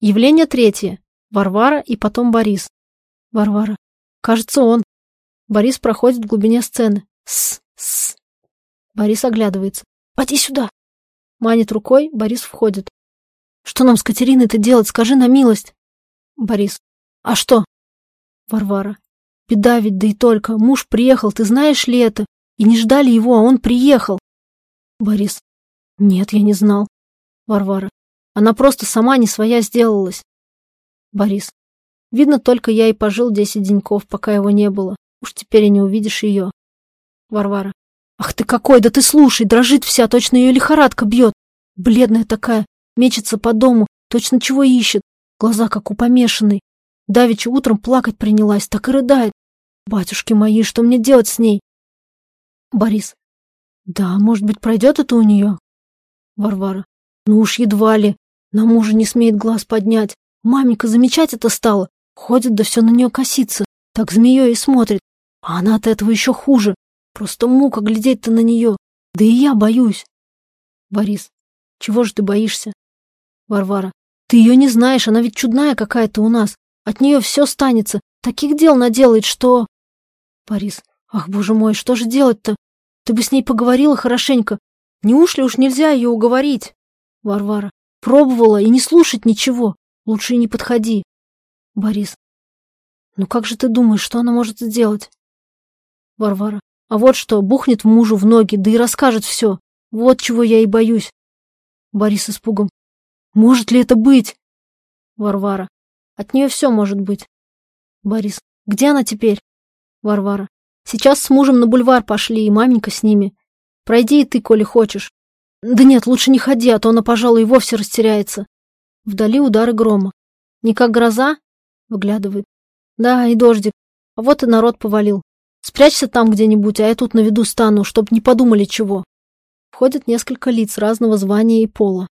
Явление третье. Варвара и потом Борис. Варвара. Кажется, он. Борис проходит в глубине сцены. С, с. Борис оглядывается. Поди сюда. Манит рукой, Борис входит. Что нам с Катериной-то делать, скажи на милость. Борис. А что? Варвара. Беда ведь, да и только. Муж приехал, ты знаешь ли это? И не ждали его, а он приехал. Борис. Нет, я не знал. Варвара. Она просто сама не своя сделалась. Борис. Видно, только я и пожил десять деньков, пока его не было. Уж теперь и не увидишь ее. Варвара. Ах ты какой, да ты слушай, дрожит вся, точно ее лихорадка бьет. Бледная такая, мечется по дому, точно чего ищет. Глаза как у помешанной. Давеча утром плакать принялась, так и рыдает. Батюшки мои, что мне делать с ней? Борис. Да, может быть, пройдет это у нее? Варвара. Ну уж едва ли. На мужа не смеет глаз поднять. Маменька замечать это стала. Ходит, да все на нее косится. Так змеей и смотрит. А она от этого еще хуже. Просто мука глядеть-то на нее. Да и я боюсь. Борис. Чего же ты боишься? Варвара. Ты ее не знаешь, она ведь чудная какая-то у нас. От нее все станется. Таких дел наделает, что... Борис. Ах, боже мой, что же делать-то? Ты бы с ней поговорила хорошенько. Неужели уж нельзя ее уговорить? Варвара. Пробовала и не слушать ничего. Лучше и не подходи. Борис. Ну как же ты думаешь, что она может сделать? Варвара. А вот что, бухнет мужу в ноги, да и расскажет все. Вот чего я и боюсь. Борис испугом. Может ли это быть? Варвара. От нее все может быть. Борис. Где она теперь? Варвара. Сейчас с мужем на бульвар пошли, и маменька с ними. Пройди и ты, коли хочешь. Да нет, лучше не ходи, а то она, пожалуй, и вовсе растеряется. Вдали удары грома. Не как гроза? Выглядывает. Да, и дождик. А вот и народ повалил. Спрячься там где-нибудь, а я тут на виду стану, чтоб не подумали чего. Входят несколько лиц разного звания и пола.